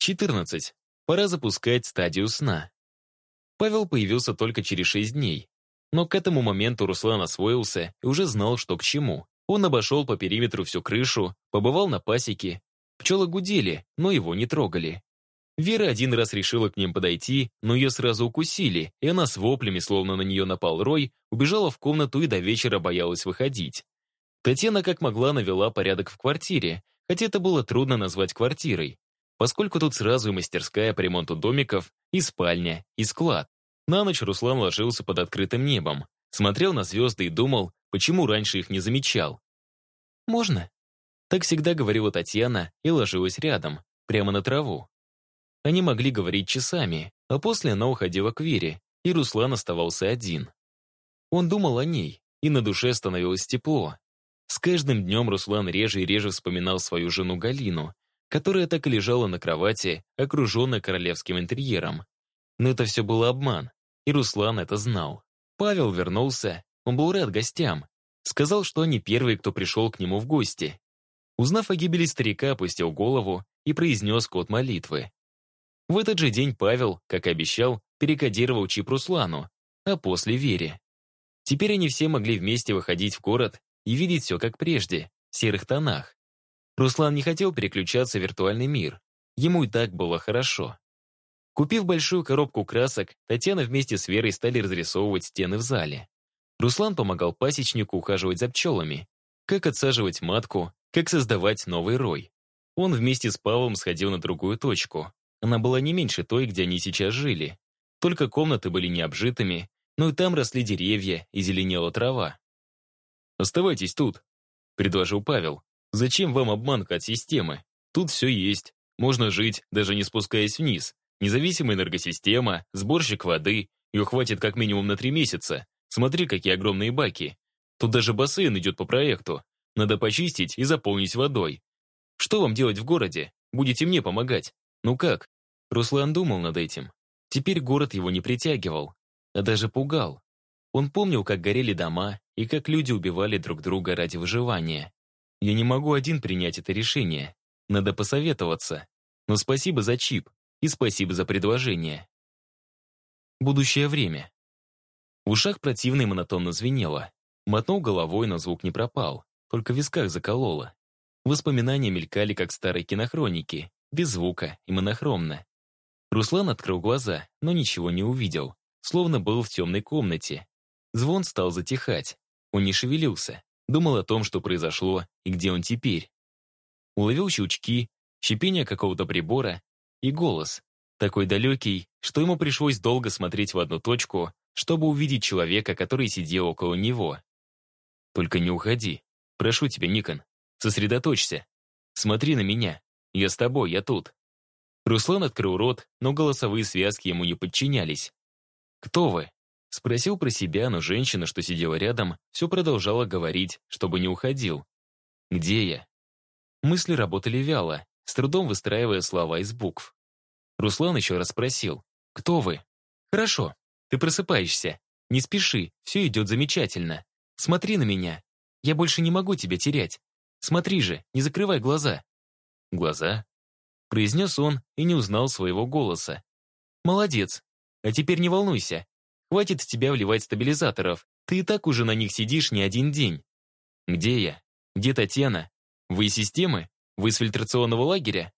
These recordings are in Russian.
14. Пора запускать стадию сна. Павел появился только через 6 дней. Но к этому моменту Руслан освоился и уже знал, что к чему. Он обошел по периметру всю крышу, побывал на пасеке. Пчелы гудели, но его не трогали. Вера один раз решила к ним подойти, но ее сразу укусили, и она с воплями, словно на нее напал Рой, убежала в комнату и до вечера боялась выходить. Татьяна как могла навела порядок в квартире, хотя это было трудно назвать квартирой, поскольку тут сразу и мастерская по ремонту домиков, и спальня, и склад. На ночь Руслан ложился под открытым небом, смотрел на звезды и думал, почему раньше их не замечал. «Можно?» Так всегда говорила Татьяна и ложилась рядом, прямо на траву. Они могли говорить часами, а после она уходила к Вере, и Руслан оставался один. Он думал о ней, и на душе становилось тепло, с каждым днем Руслан реже и реже вспоминал свою жену Галину, которая так и лежала на кровати, окруженная королевским интерьером. Но это все был обман, и Руслан это знал. Павел вернулся, он был рад гостям. Сказал, что они первые, кто пришел к нему в гости. Узнав о гибели старика, опустил голову и произнес код молитвы. В этот же день Павел, как и обещал, перекодировал чип Руслану, а после Вере. Теперь они все могли вместе выходить в город и видеть все как прежде, в серых тонах. Руслан не хотел переключаться в виртуальный мир. Ему и так было хорошо. Купив большую коробку красок, Татьяна вместе с Верой стали разрисовывать стены в зале. Руслан помогал пасечнику ухаживать за пчелами, как отсаживать матку, как создавать новый рой. Он вместе с Павлом сходил на другую точку. Она была не меньше той, где они сейчас жили. Только комнаты были не обжитыми, но и там росли деревья и зеленела трава. «Оставайтесь тут», — предложил Павел. «Зачем вам обманка от системы? Тут все есть. Можно жить, даже не спускаясь вниз. Независимая энергосистема, сборщик воды. Ее хватит как минимум на три месяца. Смотри, какие огромные баки. Тут даже бассейн идет по проекту. Надо почистить и заполнить водой. Что вам делать в городе? Будете мне помогать. Ну как?» Руслан думал над этим. Теперь город его не притягивал, а даже пугал. Он помнил, как горели дома и как люди убивали друг друга ради выживания. Я не могу один принять это решение. Надо посоветоваться. Но спасибо за чип и спасибо за предложение. Будущее время. В ушах противно и монотонно звенело. Мотнул головой, но звук не пропал, только в висках закололо. Воспоминания мелькали, как старые кинохроники, без звука и монохромно. Руслан открыл глаза, но ничего не увидел, словно был в темной комнате, Звон стал затихать. Он не шевелился, думал о том, что произошло и где он теперь. Уловил щелчки, щепение какого-то прибора и голос, такой далекий, что ему пришлось долго смотреть в одну точку, чтобы увидеть человека, который сидел около него. «Только не уходи. Прошу тебя, Никон. Сосредоточься. Смотри на меня. Я с тобой, я тут». Руслан открыл рот, но голосовые связки ему не подчинялись. «Кто вы?» Спросил про себя, но женщина, что сидела рядом, все продолжала говорить, чтобы не уходил. «Где я?» Мысли работали вяло, с трудом выстраивая слова из букв. Руслан еще раз спросил. «Кто вы?» «Хорошо, ты просыпаешься. Не спеши, все идет замечательно. Смотри на меня. Я больше не могу тебя терять. Смотри же, не закрывай глаза». «Глаза?» Произнес он и не узнал своего голоса. «Молодец. А теперь не волнуйся. Хватит с тебя вливать стабилизаторов. Ты и так уже на них сидишь не один день. Где я? Где Татьяна? Вы системы? Вы из фильтрационного лагеря?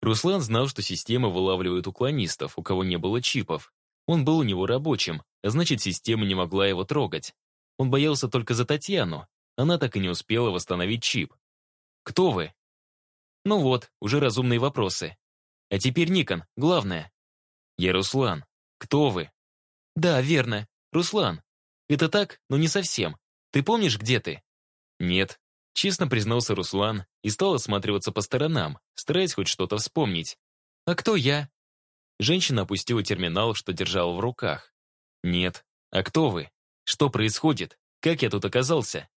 Руслан знал, что система вылавливает уклонистов, у кого не было чипов. Он был у него рабочим, а значит, система не могла его трогать. Он боялся только за Татьяну. Она так и не успела восстановить чип. «Кто вы?» Ну вот, уже разумные вопросы. А теперь Никон, главное. Я Руслан. Кто вы? «Да, верно. Руслан. Это так, но не совсем. Ты помнишь, где ты?» «Нет», — честно признался Руслан и стал осматриваться по сторонам, стараясь хоть что-то вспомнить. «А кто я?» Женщина опустила терминал, что держала в руках. «Нет. А кто вы? Что происходит? Как я тут оказался?»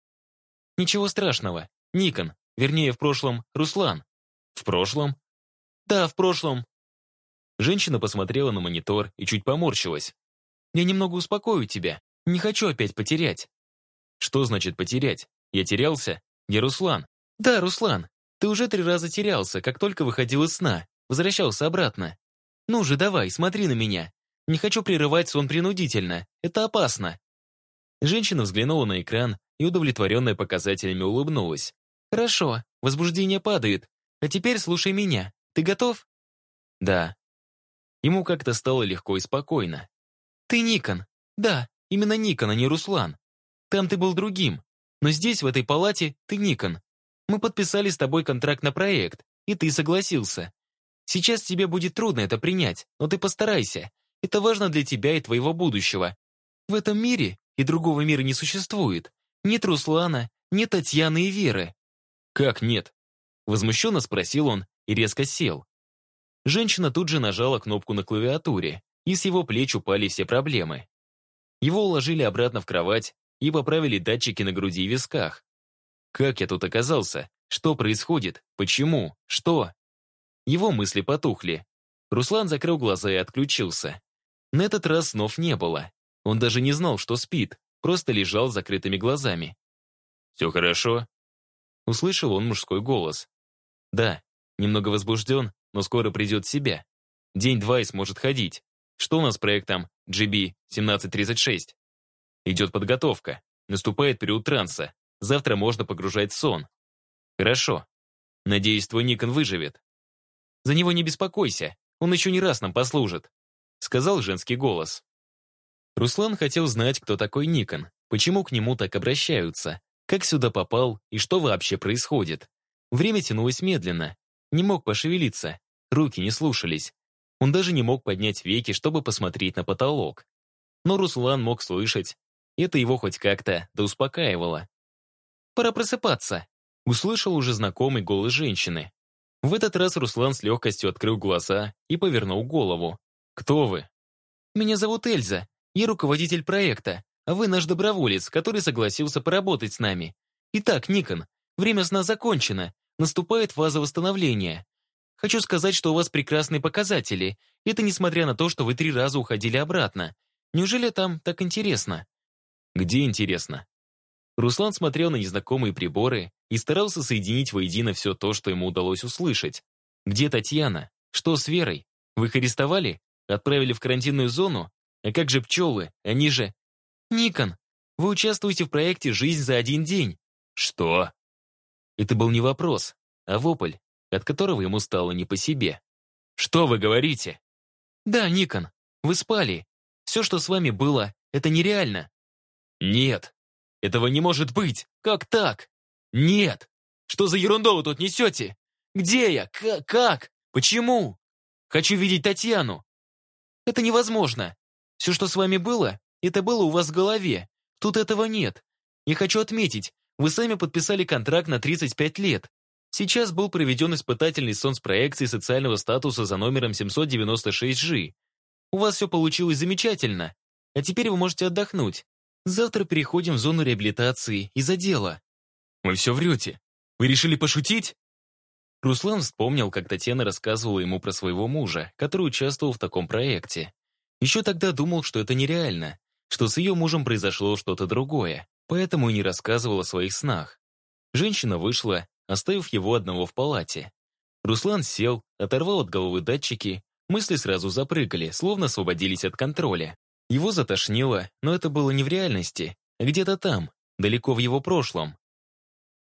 «Ничего страшного. Никон. Вернее, в прошлом Руслан». «В прошлом?» «Да, в прошлом». Женщина посмотрела на монитор и чуть поморщилась. Я немного успокою тебя. Не хочу опять потерять». «Что значит потерять? Я терялся? Я Руслан». «Да, Руслан. Ты уже три раза терялся, как только выходил из сна. возвращался обратно. «Ну же, давай, смотри на меня. Не хочу прерывать сон принудительно. Это опасно». Женщина взглянула на экран и, удовлетворенная показателями, улыбнулась. «Хорошо, возбуждение падает. А теперь слушай меня. Ты готов?» «Да». Ему как-то стало легко и спокойно. «Ты Никон. Да, именно Никон, а не Руслан. Там ты был другим. Но здесь, в этой палате, ты Никон. Мы подписали с тобой контракт на проект, и ты согласился. Сейчас тебе будет трудно это принять, но ты постарайся. Это важно для тебя и твоего будущего. В этом мире и другого мира не существует. Нет Руслана, нет Татьяны и Веры. «Как нет?» Возмущенно спросил он и резко сел. Женщина тут же нажала кнопку на клавиатуре, и с его плеч упали все проблемы. Его уложили обратно в кровать и поправили датчики на груди и висках. Как я тут оказался? Что происходит? Почему? Что? Его мысли потухли. Руслан закрыл глаза и отключился. На этот раз снов не было. Он даже не знал, что спит, просто лежал с закрытыми глазами. «Все хорошо?» Услышал он мужской голос. «Да, немного возбужден, но скоро придет в себя. День-два и сможет ходить. Что у нас с проектом GB-1736?» Идет подготовка. Наступает период транса. Завтра можно погружать сон. Хорошо. Надеюсь, твой Никон выживет. За него не беспокойся. Он еще не раз нам послужит. Сказал женский голос. Руслан хотел знать, кто такой Никон, почему к нему так обращаются, как сюда попал и что вообще происходит. Время тянулось медленно. Не мог пошевелиться, руки не слушались. Он даже не мог поднять веки, чтобы посмотреть на потолок. Но Руслан мог слышать. Это его хоть как-то да успокаивало. «Пора просыпаться», — услышал уже знакомый голос женщины. В этот раз Руслан с легкостью открыл глаза и повернул голову. «Кто вы?» «Меня зовут Эльза. Я руководитель проекта, а вы наш доброволец, который согласился поработать с нами. Итак, Никон, время сна закончено, наступает фаза восстановления. Хочу сказать, что у вас прекрасные показатели. Это несмотря на то, что вы три раза уходили обратно. Неужели там так интересно? Где интересно? Руслан смотрел на незнакомые приборы и старался соединить воедино все то, что ему удалось услышать. Где Татьяна? Что с Верой? Вы их арестовали? Отправили в карантинную зону? А как же пчелы? Они же... Никон, вы участвуете в проекте «Жизнь за один день». Что? Это был не вопрос, а вопль, от которого ему стало не по себе. Что вы говорите? Да, Никон, вы спали. Все, что с вами было, это нереально. Нет, этого не может быть. Как так? Нет. Что за ерунду вы тут несете? Где я? К как? Почему? Хочу видеть Татьяну. Это невозможно. Все, что с вами было, это было у вас в голове. Тут этого нет. Я хочу отметить, вы сами подписали контракт на 35 лет. Сейчас был проведен испытательный сон с проекцией социального статуса за номером 796G. У вас все получилось замечательно. А теперь вы можете отдохнуть. Завтра переходим в зону реабилитации из-за дела. Вы все врете. Вы решили пошутить? Руслан вспомнил, как Татьяна рассказывала ему про своего мужа, который участвовал в таком проекте. Еще тогда думал, что это нереально, что с ее мужем произошло что-то другое, поэтому и не рассказывал о своих снах. Женщина вышла, оставив его одного в палате. Руслан сел, оторвал от головы датчики, мысли сразу запрыгали, словно освободились от контроля. Его затошнило, но это было не в реальности, а где-то там, далеко в его прошлом.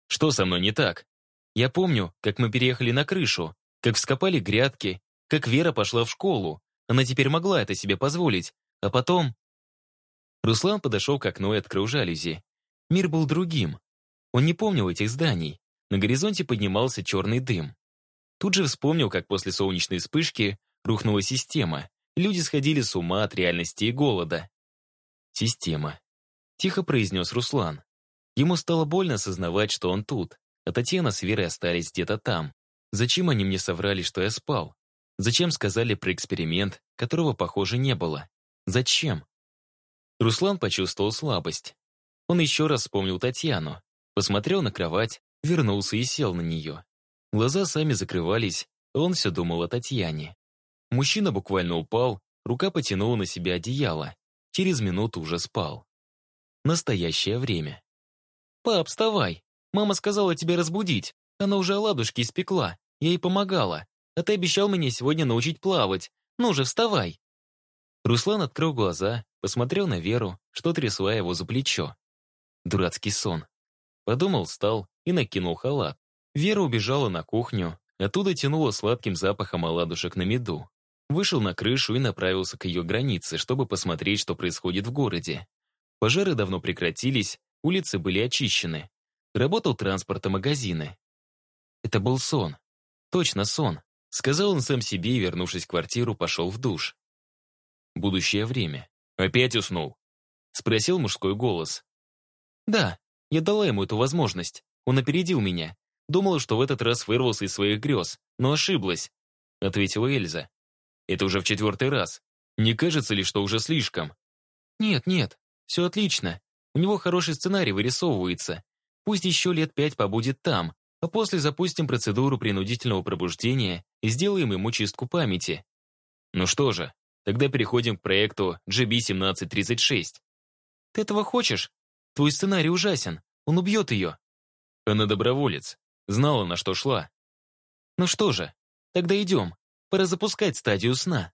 Что со мной не так? Я помню, как мы переехали на крышу, как вскопали грядки, как Вера пошла в школу, она теперь могла это себе позволить. А потом... Руслан подошел к окну и открыл жалюзи. Мир был другим. Он не помнил этих зданий. На горизонте поднимался черный дым. Тут же вспомнил, как после солнечной вспышки рухнула система. Люди сходили с ума от реальности и голода. «Система», — тихо произнес Руслан. Ему стало больно осознавать, что он тут, а Татьяна с Верой остались где-то там. Зачем они мне соврали, что я спал? Зачем сказали про эксперимент, которого, похоже, не было? Зачем? Руслан почувствовал слабость. Он еще раз вспомнил Татьяну, посмотрел на кровать, вернулся и сел на нее. Глаза сами закрывались, он все думал о Татьяне. Мужчина буквально упал, рука потянула на себя одеяло. Через минуту уже спал. Настоящее время. «Пап, вставай! Мама сказала тебя разбудить. Она уже оладушки испекла. Я ей помогала. а ты обещал меня сегодня научить плавать. Ну же, вставай!» Руслан открыл глаза, посмотрел на Веру, что трясла его за плечо. Дурацкий сон. Подумал, встал и накинул халат. Вера убежала на кухню, оттуда тянуло сладким запахом оладушек на меду. Вышел на крышу и направился к ее границе, чтобы посмотреть, что происходит в городе. Пожары давно прекратились, улицы были очищены. Работал транспорт и магазины. Это был сон. Точно сон. Сказал он сам себе и, вернувшись в квартиру, пошел в душ. Будущее время. Опять уснул? Спросил мужской голос. Да, я дала ему эту возможность. Он опередил меня. Думала, что в этот раз вырвался из своих грез, но ошиблась, ответила Эльза. Это уже в четвертый раз. Не кажется ли, что уже слишком? Нет, нет, все отлично. У него хороший сценарий вырисовывается. Пусть еще лет пять побудет там, а после запустим процедуру принудительного пробуждения и сделаем ему чистку памяти. Ну что же, тогда переходим к проекту GB1736. Ты этого хочешь? Твой сценарий ужасен. Он убьет ее. Она доброволец. Знала, на что шла. Ну что же, тогда идем. Пора запускать стадию сна.